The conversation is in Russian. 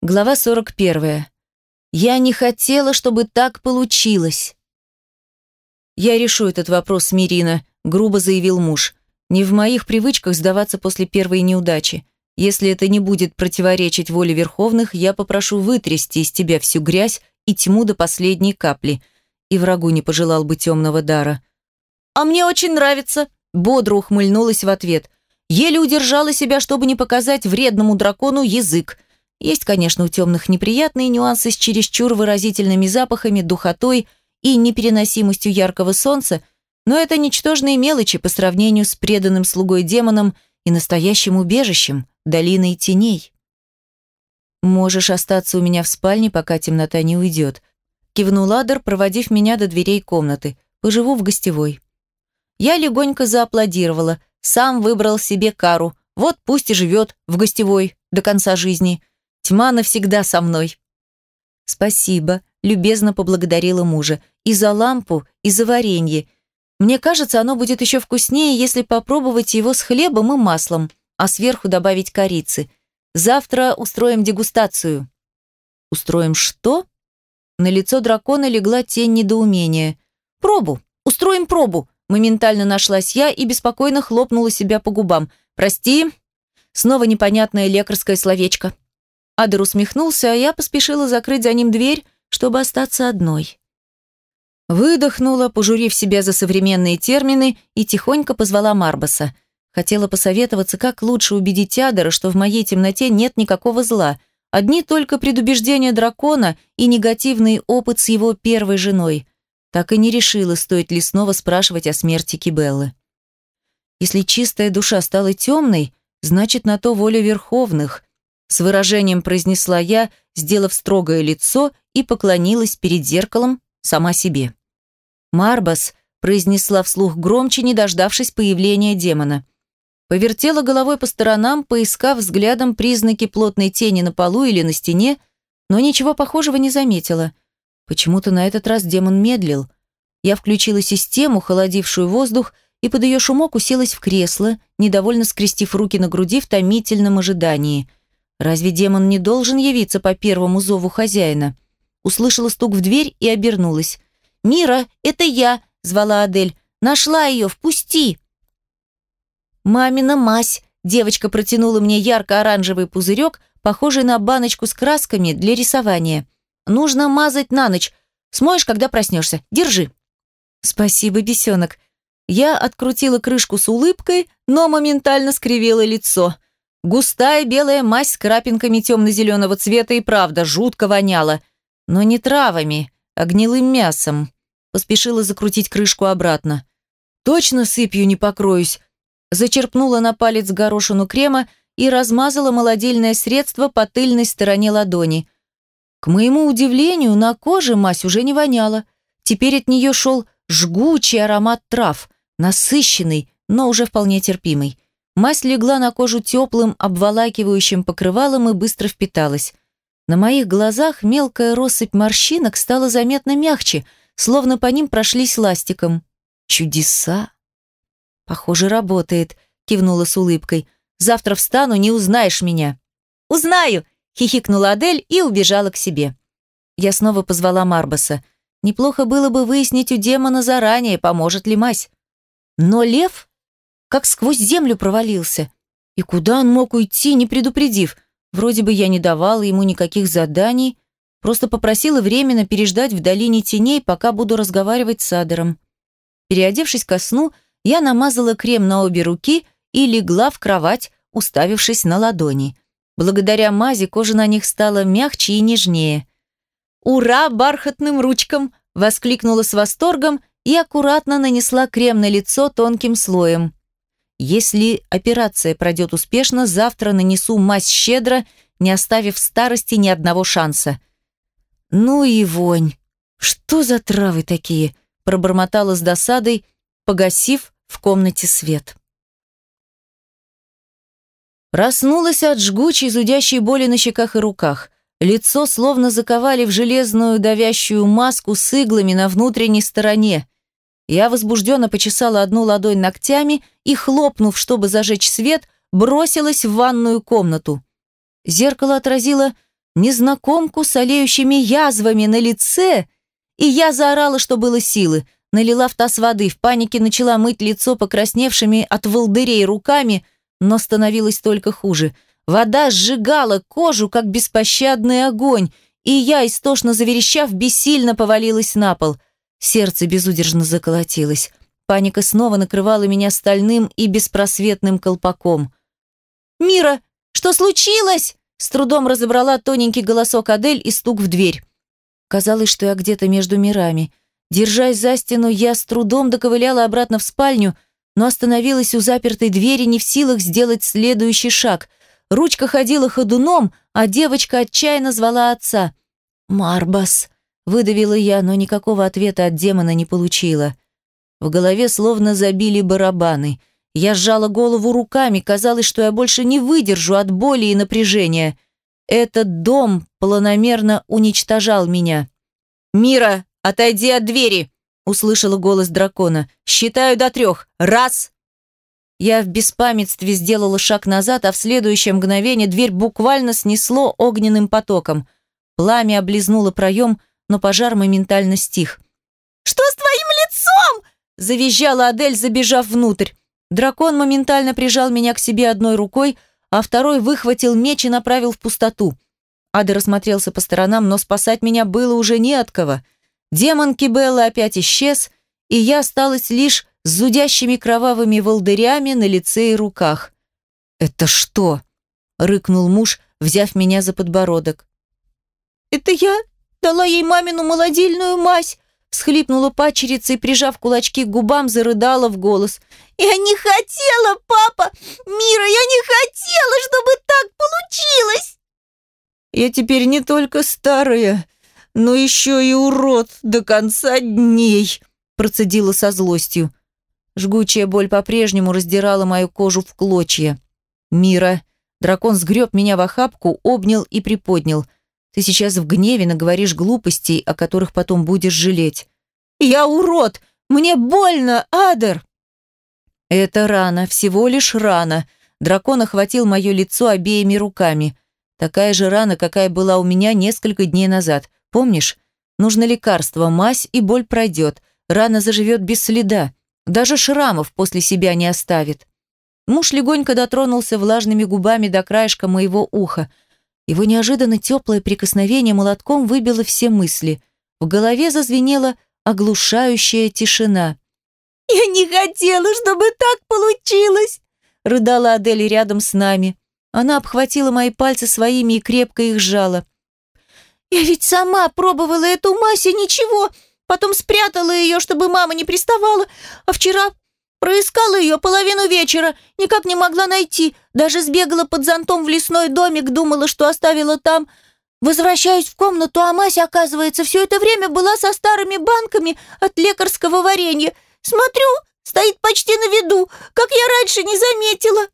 Глава 41. Я не хотела, чтобы так получилось. Я решу этот вопрос, Мирина, грубо заявил муж. Не в моих привычках сдаваться после первой неудачи. Если это не будет противоречить воле верховных, я попрошу вытрясти из тебя всю грязь и тьму до последней капли. И врагу не пожелал бы темного дара. А мне очень нравится, бодро ухмыльнулась в ответ. Еле удержала себя, чтобы не показать вредному дракону язык. Есть, конечно, у темных неприятные нюансы с чересчур выразительными запахами, духотой и непереносимостью яркого солнца, но это ничтожные мелочи по сравнению с преданным слугой демоном и настоящим убежищем, долиной теней. «Можешь остаться у меня в спальне, пока темнота не уйдет», кивнул Адер, проводив меня до дверей комнаты. «Поживу в гостевой». Я легонько зааплодировала, сам выбрал себе кару, вот пусть и живет в гостевой до конца жизни. Тьма навсегда со мной». «Спасибо», – любезно поблагодарила мужа. «И за лампу, и за варенье. Мне кажется, оно будет еще вкуснее, если попробовать его с хлебом и маслом, а сверху добавить корицы. Завтра устроим дегустацию». «Устроим что?» На лицо дракона легла тень недоумения. «Пробу! Устроим пробу!» Моментально нашлась я и беспокойно хлопнула себя по губам. «Прости!» Снова непонятное лекарское словечко. Адер усмехнулся, а я поспешила закрыть за ним дверь, чтобы остаться одной. Выдохнула, пожурив себя за современные термины, и тихонько позвала Марбаса. Хотела посоветоваться, как лучше убедить Адера, что в моей темноте нет никакого зла. Одни только предубеждения дракона и негативный опыт с его первой женой. Так и не решила, стоит ли снова спрашивать о смерти Кибеллы. Если чистая душа стала темной, значит, на то воля верховных, с выражением произнесла я, сделав строгое лицо и поклонилась перед зеркалом сама себе. «Марбас», – произнесла вслух громче, не дождавшись появления демона. Повертела головой по сторонам, поискав взглядом признаки плотной тени на полу или на стене, но ничего похожего не заметила. Почему-то на этот раз демон медлил. Я включила систему, холодившую воздух, и под ее шумок уселась в кресло, недовольно скрестив руки на груди в томительном ожидании – Разве демон не должен явиться по первому зову хозяина? Услышала стук в дверь и обернулась. «Мира, это я!» – звала Адель. «Нашла ее, впусти!» «Мамина мазь!» – девочка протянула мне ярко-оранжевый пузырек, похожий на баночку с красками для рисования. «Нужно мазать на ночь. Смоешь, когда проснешься. Держи!» «Спасибо, бесенок!» Я открутила крышку с улыбкой, но моментально скривила лицо – Густая белая мазь с крапинками темно-зеленого цвета и правда жутко воняла. Но не травами, а гнилым мясом. Поспешила закрутить крышку обратно. Точно сыпью не покроюсь. Зачерпнула на палец горошину крема и размазала молодильное средство по тыльной стороне ладони. К моему удивлению, на коже мазь уже не воняла. Теперь от нее шел жгучий аромат трав, насыщенный, но уже вполне терпимый. Мазь легла на кожу теплым, обволакивающим покрывалом и быстро впиталась. На моих глазах мелкая россыпь морщинок стала заметно мягче, словно по ним прошлись ластиком. Чудеса! Похоже, работает, кивнула с улыбкой. Завтра встану, не узнаешь меня. Узнаю! хихикнула Адель и убежала к себе. Я снова позвала Марбаса. Неплохо было бы выяснить у демона заранее, поможет ли мазь. Но лев как сквозь землю провалился. И куда он мог уйти, не предупредив? Вроде бы я не давала ему никаких заданий, просто попросила временно переждать в долине теней, пока буду разговаривать с Адером. Переодевшись ко сну, я намазала крем на обе руки и легла в кровать, уставившись на ладони. Благодаря мази кожа на них стала мягче и нежнее. «Ура бархатным ручкам!» – воскликнула с восторгом и аккуратно нанесла крем на лицо тонким слоем. Если операция пройдет успешно, завтра нанесу мазь щедро, не оставив старости ни одного шанса. Ну и вонь. Что за травы такие? Пробормотала с досадой, погасив в комнате свет. Проснулась от жгучей, зудящей боли на щеках и руках. Лицо словно заковали в железную давящую маску с иглами на внутренней стороне. Я возбужденно почесала одну ладонь ногтями и, хлопнув, чтобы зажечь свет, бросилась в ванную комнату. Зеркало отразило незнакомку с олеющими язвами на лице, и я заорала, что было силы, налила в таз воды, в панике начала мыть лицо покрасневшими от волдырей руками, но становилось только хуже. Вода сжигала кожу, как беспощадный огонь, и я, истошно заверещав, бессильно повалилась на пол. Сердце безудержно заколотилось. Паника снова накрывала меня стальным и беспросветным колпаком. «Мира, что случилось?» С трудом разобрала тоненький голосок Адель и стук в дверь. Казалось, что я где-то между мирами. Держась за стену, я с трудом доковыляла обратно в спальню, но остановилась у запертой двери, не в силах сделать следующий шаг. Ручка ходила ходуном, а девочка отчаянно звала отца. «Марбас», — выдавила я, но никакого ответа от демона не получила. В голове словно забили барабаны. Я сжала голову руками, казалось, что я больше не выдержу от боли и напряжения. Этот дом планомерно уничтожал меня. «Мира, отойди от двери!» — услышала голос дракона. «Считаю до трех. Раз!» Я в беспамятстве сделала шаг назад, а в следующее мгновение дверь буквально снесло огненным потоком. Пламя облизнуло проем, но пожар моментально стих. «Что с твоим лицом?» – завизжала Адель, забежав внутрь. Дракон моментально прижал меня к себе одной рукой, а второй выхватил меч и направил в пустоту. Ада рассмотрелся по сторонам, но спасать меня было уже не от кого. Демон Кибелла опять исчез, и я осталась лишь с зудящими кровавыми волдырями на лице и руках. «Это что?» — рыкнул муж, взяв меня за подбородок. «Это я дала ей мамину молодильную мазь!» Схлипнула пачерица и, прижав кулачки к губам, зарыдала в голос. «Я не хотела, папа! Мира, я не хотела, чтобы так получилось!» «Я теперь не только старая, но еще и урод до конца дней!» процедила со злостью. Жгучая боль по-прежнему раздирала мою кожу в клочья. «Мира!» Дракон сгреб меня в охапку, обнял и приподнял. «Ты сейчас в гневе наговоришь глупостей, о которых потом будешь жалеть». «Я урод! Мне больно, Адер!» «Это рана, всего лишь рана». Дракон охватил мое лицо обеими руками. Такая же рана, какая была у меня несколько дней назад. Помнишь? Нужно лекарство, мазь, и боль пройдет. Рана заживет без следа. Даже шрамов после себя не оставит. Муж легонько дотронулся влажными губами до краешка моего уха. Его неожиданно теплое прикосновение молотком выбило все мысли. В голове зазвенела оглушающая тишина. «Я не хотела, чтобы так получилось!» рыдала Адель рядом с нами. Она обхватила мои пальцы своими и крепко их сжала. «Я ведь сама пробовала эту мазь и ничего, Потом спрятала ее, чтобы мама не приставала. А вчера проискала ее половину вечера, никак не могла найти. Даже сбегала под зонтом в лесной домик, думала, что оставила там. Возвращаюсь в комнату, а Мася, оказывается, все это время была со старыми банками от лекарского варенья. Смотрю, стоит почти на виду, как я раньше не заметила.